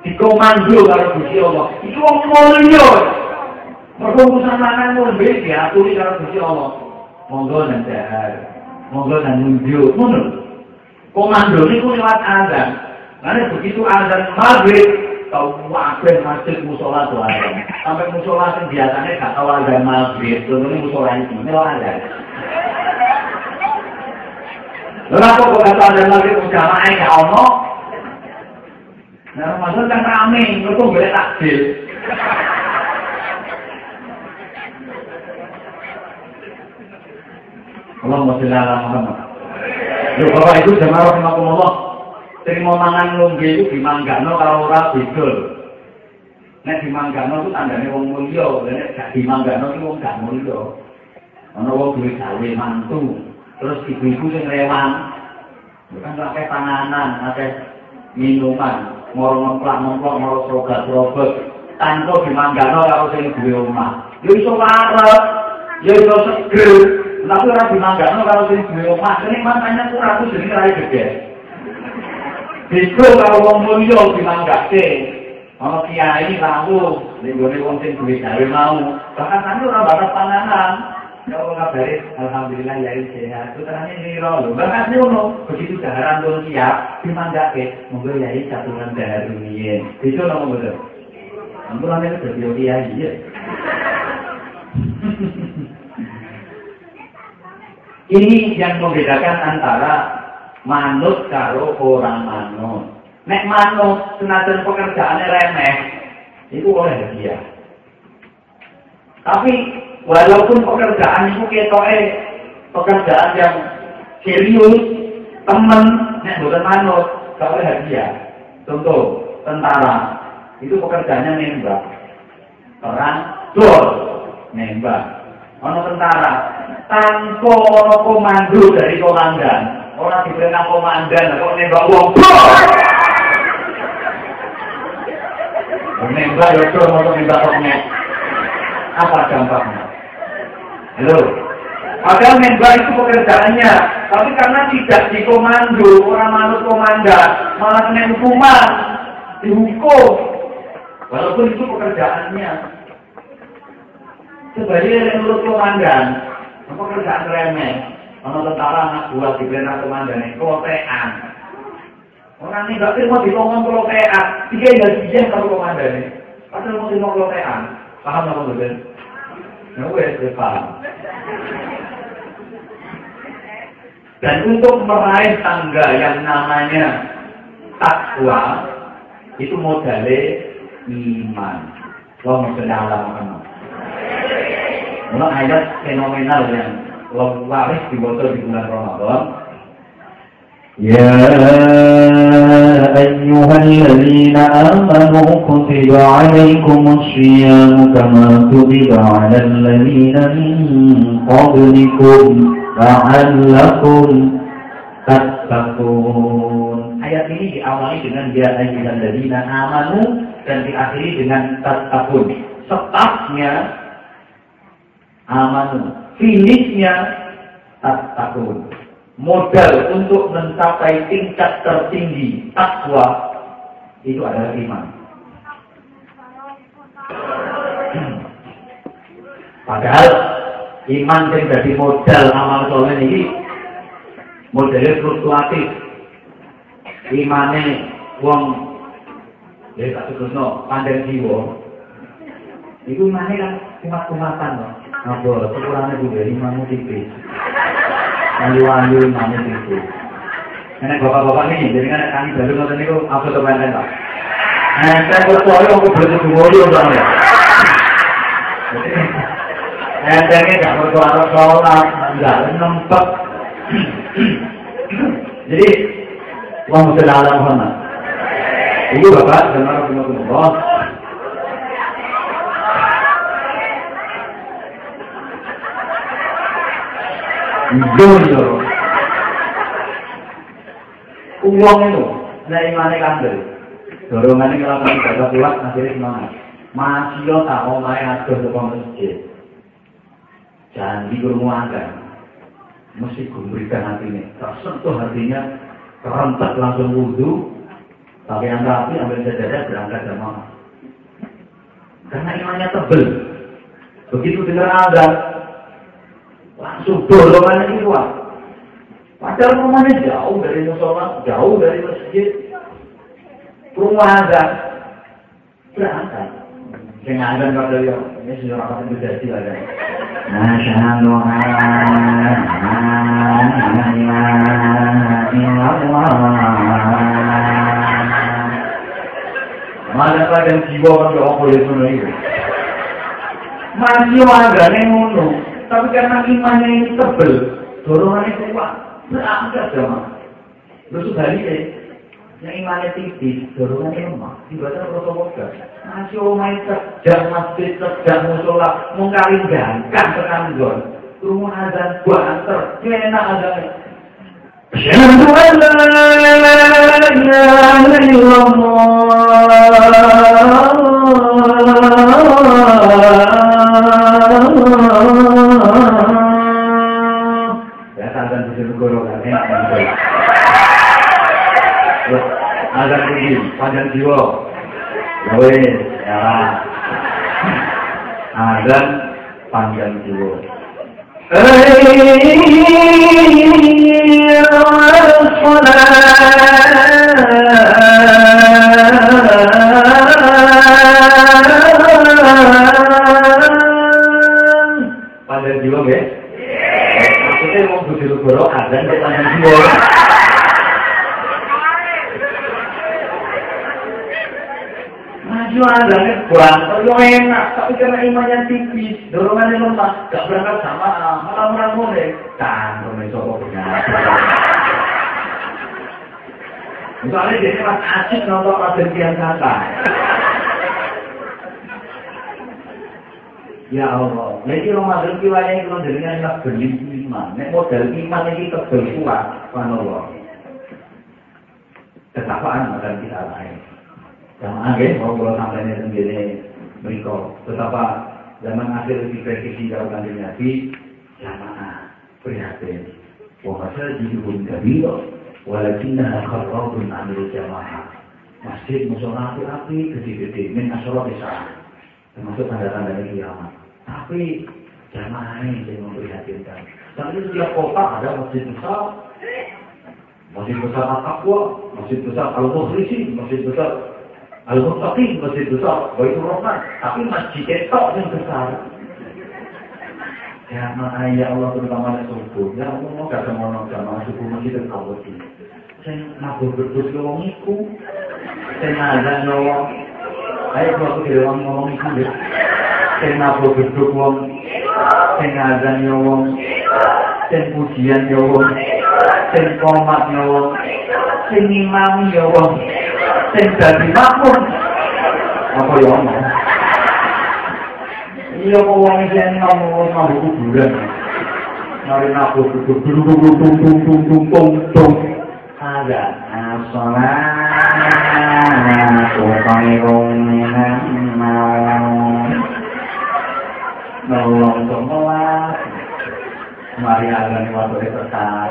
Dikomando karo Gusti Allah. Iku wong mulya. Mergo lanang ngombe diakui karo Gusti Allah. Monggo nang dahar. Monggo nang nunjuk. Ngono. Komando niku lewat azan. Karena begitu azan maghrib, tau wakil masjid musola ada. Sampai musola yang biasanya gak azan maghrib, contohnya musola itu, ini azan. Kenapa kok kata ada lagi jamaah ya Allah? Nah, Ramadan kan rame, mereka boleh takjil. Allah masih ala Muhammad. Yo Bapak. Sing mau mangan lungge itu dimanggano kalau ora bidul. Nek dimanggano itu tandane wong mulya, nek gak dimanggano itu wong gak mulya. Ana wong duwe gawe mantu, terus ibu-ibu sing rewang bukan pakai panganan pakai minuman mau ngemplak ngemplak mau serogat serobot tanpa dimanggano kalau sing duwe omah yo iso warep yo iso seger tapi ora dimanggano kalau sing duwe omah ini makanya kurang aku jenenge rai gede Bisa kalau wong mulya dimanggake ana kiai lawu ning gone wong sing duwe gawe mau bahkan sampe ora batas panganan Ya Allah ngabari, Alhamdulillah ya sehat. Putranya niro lho. Bahkan ngono, begitu daharan pun siap, dimanggake, monggo yai satuan dahar rumiyin. Itu nopo betul. Ampun itu berarti kiai ya. Ini yang membedakan antara manut karo orang manut. Nek manut, senajan pekerjaannya remeh, itu oleh dia. Tapi walaupun pekerjaan itu ketoke pekerjaan yang serius, temen, nek bukan manut, gak oleh hadiah. Contoh, tentara, itu pekerjaannya nembak. Perang, dol, nembak. Ono tentara, tanpa komando dari komandan. Orang diperintah komandan, kok nembak uang, Nembak, ya, mau nembak kok Apa dampaknya? Halo. Padahal menbar itu pekerjaannya, tapi karena tidak dikomando, orang manut komandan, malah kena hukuman, dihukum. Walaupun itu pekerjaannya. Sebaliknya menurut komandan, pekerjaan remeh. Kalau tentara anak buah di perintah komandan, kelotean. Orang ini gak terima ditongong kelotean, tiga yang dia kalau komandan. Padahal mau terima kelotean. Paham apa betul? Nah, wes, paham. Dan untuk meraih tangga yang namanya takwa itu modalnya iman. Allahumma sholli ala Muhammad. Mulai ayat fenomenal yang waris dibaca di bulan Ramadan. يا أيها الذين آمنوا كتب عليكم الصيام كما كتب على الذين من قبلكم لعلكم تتقون Ayat ini diawali dengan ya ayyuhal ladzina amanu dan diakhiri dengan tattaqun. Stafnya amanu, finishnya tattaqun. Modal untuk mencapai tingkat tertinggi takwa itu adalah iman. Padahal iman yang jadi modal amal soleh ini modelnya fluktuatif imane wong ya tak terusno pandai jiwa itu imane kan kumat-kumatan loh ngabur sekurangnya juga imanmu tipis ayu-ayu imanmu tipis Ini bapak-bapak ini, jadi kan kami baru nonton itu apa tuh main pak? Nah, saya percaya aku berarti dulu bang ya. Entengnya gak berdoa sholat, nempet. Jadi, Wah mesti ala Muhammad. Ibu bapak dan orang Iya, Uang itu, nah imane kandel. Dorongannya kalau kamu jaga kuat, akhirnya semangat. Masih tak mau main aduh ke masjid. Jangan di rumah anda. mesti gumbrikan hatinya. Tersentuh hatinya, kerentak langsung wudhu, pakai yang rapi, ambil sajadah, berangkat jamaah. Karena imannya tebel. Begitu dengar azan, langsung bolongan keluar. Padahal rumahnya jauh dari musola, jauh dari masjid. Perumahan dan berangkat. Dengan ada pada dia, ini sudah rapat terjadi lah kan. Masya Allah, Mana pada jiwa kan allah boleh menunggu. Masih warganya ngono tapi karena imannya ini tebel, dorongannya kuat, berangkat jamaah. Terus sebaliknya, yang imannya tipis, dorongannya lemah, tiba-tiba protokolnya. Nasi Masih omai cerdas, masjid cerdas, musola, mengkali gantang penanggon. Rumah azan banter, kena azan. Asyhadu an Azab kudin, panjang jiwa. Wes, ya lah. Azab panjang jiwa. Panjang jiwa, ya? Maksudnya mau berdiri-diri, azan, panjang jiwa. Azannya banter, yo enak, tapi karena imannya tipis, dorongannya lemah, gak berangkat sama, malah orang mulai. Kan, rumah sopo punya. Misalnya dia pas asik nonton Raden Kian Santang. Ya Allah, lagi Ramadan ki wayahe kula jenengan nak beli iman. Nek modal iman iki tebel kuat, Allah. Ketapaan akan kita lain. Jamaah nggih, mau kula sampaikan sendiri mereka betapa zaman akhir diprediksi kalau kanjeng Nabi jamaah prihatin. Wa masajidun kabira walakinnaha kharrabun amil jamaah. Masjid musola api-api gede-gede min asyara isya. Termasuk tanda-tanda kiamat. Tapi jamaah yang memprihatinkan. Tapi setiap kota ada masjid besar, masjid besar Al-Taqwa, masjid besar Al-Mukhlisi, masjid besar Walaupun tapi masjid besar, baik rohman, tapi masjid ketok yang besar. Ya ya Allah terutama yang subuh. Ya Allah mau kata mau nongkrong sama subuh masih terkawat sih. Saya mabuk berbus lewangiku, saya ada nyolong. Ayo kalau aku tidak ngomong itu ya. Saya mabuk berbus lewang, saya ada nyolong, saya pujian nyolong, saya komat nyolong, saya imami nyolong. sing dadi makmur. Apa ya ono? Iya wong sing ngomong mau kuburan. Mari nabuh kubur dulu tung tung tung tung tung tung tung tung. Ada asalat. Kukairung minang malam. Nolong tung melas. Mari agar ini waktu ini tetap.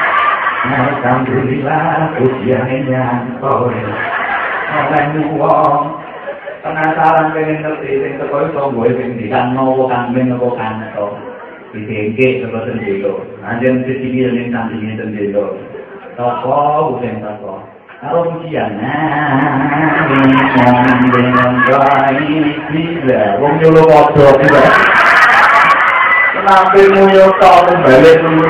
Alhamdulillah ujiane nyanto. Ora wong penasaran pengen ngerti sing teko iso mbok sing dikano kang men apa kan to. Dibengke saka sendelo. Anjen siji ning sampinge sendelo. Toko sing teko. Kalau ujian, dengan baik bila wong nyulo kodok. Kenapa muyo tau balik dulu?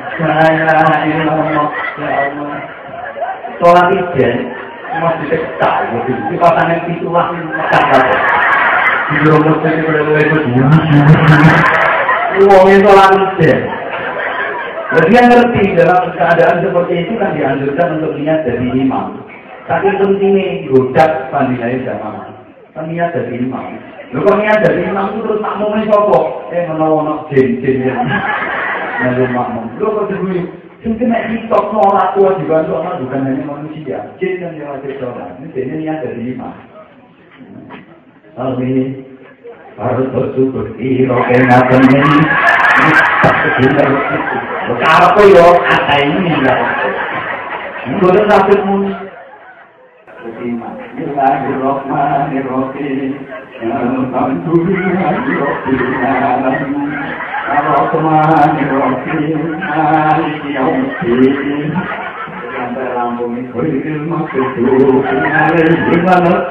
La. Ya. Sholat ijen, masih tak, di kosan yang itu lah, tak Belum mesti boleh itu Uang itu langsung. Jadi yang ngerti dalam keadaan seperti itu kan dianjurkan untuk niat jadi imam. Tapi pentingnya godak pandilai jamaah. Kan niat jadi imam. Lu kok niat jadi imam itu terus makmum ini sopo? Eh menawa jin-jin ya. Lalu makmum. Lu kok jadi Sing kena hitok nolak tua dibantu Allah bukan hanya manusia. Jin yang diwajib sholat. Ini niat jadi imam. Amin. Harus bersyukur iro kena temen. Apa yo kata ini ya. Boleh sampai mun. Bismillahirrahmanirrahim. Ar-Rahmanirrahim. Maliki yaumiddin. Sampai lambung itu ilmu itu. Alaihi wa sallam.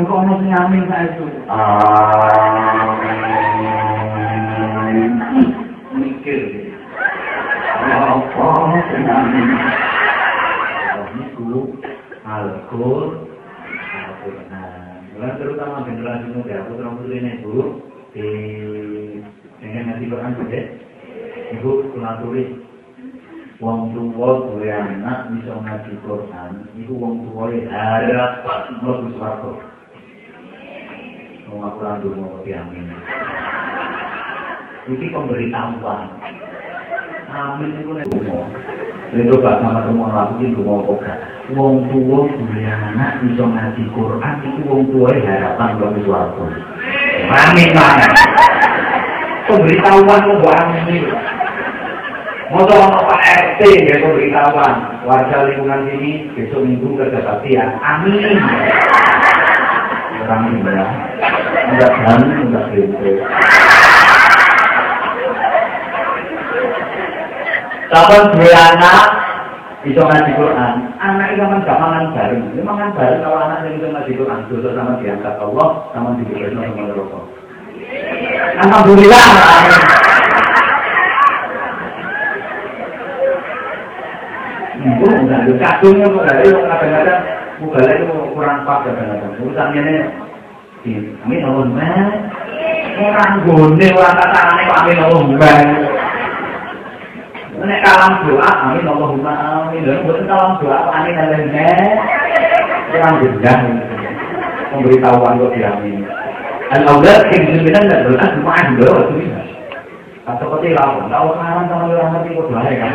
Kok ono sing amin saiki. Amin. Mikir. Apa sing amin? Iku Al-Qur'an. Al-Qur'an. terutama generasi muda, putra putri ini bu, di dengan nanti Quran juga, ibu kena tulis wong tua duwe anak bisa ngaji Quran, iku wong tua harap mlebu swarga. Mau aku randu mau amin. Ini pemberitahuan. Amin itu nek. Itu gak sama temuan lagi itu mau kok. Wong tua punya anak bisa ngaji Quran itu wong tua harapan bagi suatu. Amin mana? Pemberitahuan mau amin. Mau ono Pak RT ya pemberitahuan warga lingkungan sini besok minggu kerja bakti ya. Amin. Orang ini ya enggak berani, enggak gitu. Kapan dua bisa ngaji Quran, anak itu kan gak mangan bareng. Ini mangan bareng kalau anak yang bisa ngaji Quran, dosa sama diangkat Allah, sama diberikan sama neraka. Alhamdulillah. Itu enggak ada kadungnya, kadang-kadang mubalnya itu kurang pas kadang-kadang. Urusannya ini Amin Allahumma. Orang gone ora tatane kok amin Allahumma. Nek kalam doa amin Allahumma amin. Lha mboten kalam doa amin Allahumma. Orang gendang. Pemberitahuan kok diamin. Al-aulad sing jenengan ndak doa cuma ando itu. Atau kok tidak, tahu sekarang kalau orang ngerti kok doa kan.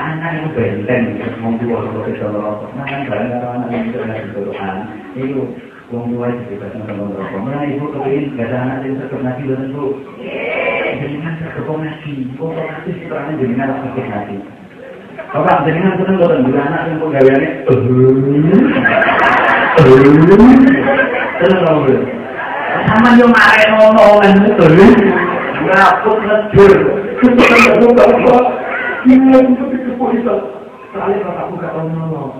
anak yang benteng wong tua kalau kita rokok makan bareng karo anak yang di Quran itu wong itu bebas sama rokok mana ibu kepingin gak ada anak yang sakit nanti dan bu ngaji kok nanti setelahnya jenengan sakit nanti Bapak jenengan seneng boten dua anak yang gaweane seneng lho sama yo mare ngono kan itu ngapuk ngejur Gimana itu dikepuk itu? Soalnya bapakku gak tahu nolong.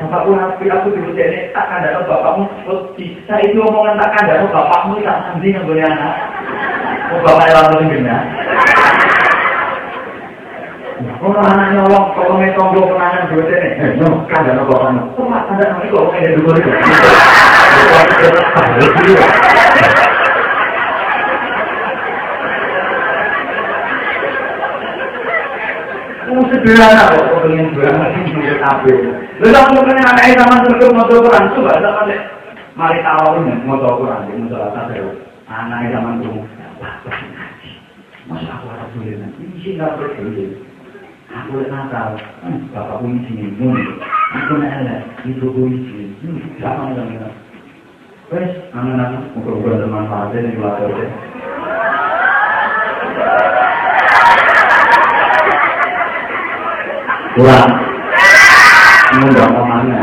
bapakku nabi aku dulu jadi tak ada bapakmu. Oh, terus saya itu omongan tak ada bapakmu tak sendiri yang boleh anak. Mau bapak yang lalu gimana Kalau anak nyolong, kalau mau ngitung dua penanganan dua jadi, no, kan ada nopo kan? Tuh, ada nopo kok, kayaknya dua itu. Kamu sederhana kok, pengen sederhana sih menurut Nabi. Lalu kamu pengen anak sama terus mau Quran coba sama deh. Mari ini mau Quran di musola saya. Anak zaman dulu. Masa aku harus tulis ini? Sih nggak perlu Aku lihat nakal, bapak pun izin, aku nak itu pun izin, gak mau nggak Wes, anak-anak, muka-muka bermanfaatnya di keluarga Pulang, ngundang ke mana?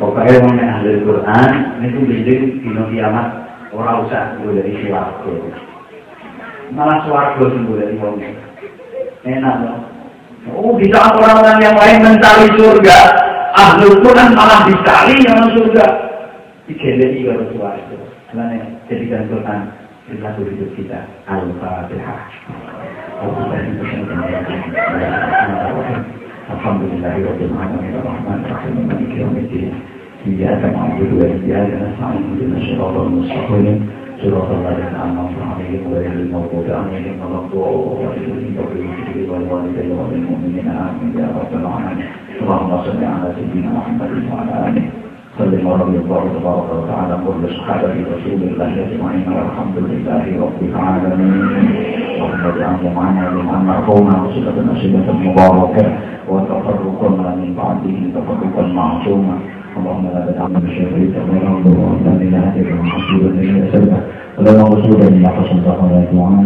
Pokoknya orang yang ahli Quran, itu bikin dino kiamat orang usah gue dari suarga. Malah suarga sembuh dari wong. Enak dong. Oh, di saat orang-orang yang lain mencari surga, ahli Quran malah dicari yang surga. Digeleli kalau suarga. Karena jadikan Quran perilaku hidup kita. Al-Fatihah. Alhamdulillahirabbil alamin arrahmanir rahim maliki yaumiddin. إياك نعبد وإياك نستعين. اهدنا الصراط المستقيم. صراط الذين أنعمت عليهم غير المغضوب عليهم ولا الضالين. والوالدين والمؤمنين. آمين يا رب العالمين. اللهم صل على سيدنا محمد وعلى آله. سلم ورضي الله تبارك وتعالى كل صحابة رسول الله أجمعين والحمد لله رب العالمين. اللهم اجعل جمعنا لمن مرحونا وصلة نصيبة مباركة وتفرقنا من بعده تفرقا معصوما. اللهم لا تدع من ولا نظر ولا اله الا انت اليه سلمه ولا رسول الا حسنته ولا دعاء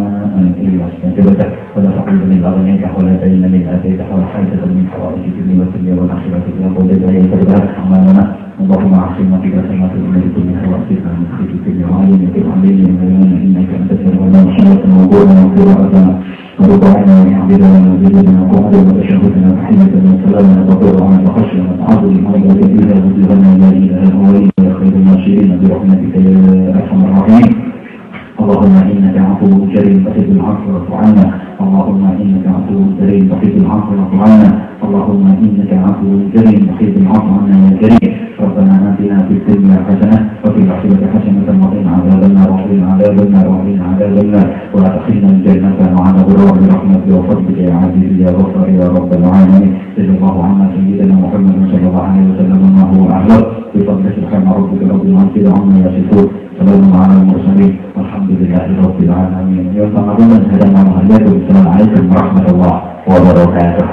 الا استجبته ولا تقل من ولا دين من اتيته ولا حاجة من حوائج الدنيا والدنيا والاخره الا قضيت اليه فبارك اعمالنا اللهم اعصمنا في كلمه الأمور كلها واغفرنا من خير الدنيا وعلينا في علينا انك انت السميع العليم موضوعنا وقراءتنا وربعنا وحمدنا وزيدنا وقعدنا وتشهدنا وحيدنا وسلامنا وضرعنا وخشنا وعظمنا إله الا يا خير الناصرين برحمتك يا أرحم الراحمين. اللهم إنك عفو كريم تحب العفو عنا. اللهم إنك عفو كريم تحب العفو عنا. اللهم إنك عفو كريم تحب العفو عنا يا كريم. ربنا آتنا في الدنيا حسنة وفي الآخرة حسنة وقنا عذاب النار وقنا عذاب النار وقنا عذاب النار. ولا تخزنا الجنة مع الابرار برحمتك وفضلك يا عزيز يا غفار يا رب العالمين. جزا الله عنا سيدنا محمد صلى الله عليه وسلم ما هو اعلم بفضل سبحان ربك رب العزه عما يصفون. سلام على المرسلين. والحمد لله رب العالمين. يوم رمضان هدانا وهداكم السلام عليكم ورحمة الله وبركاته.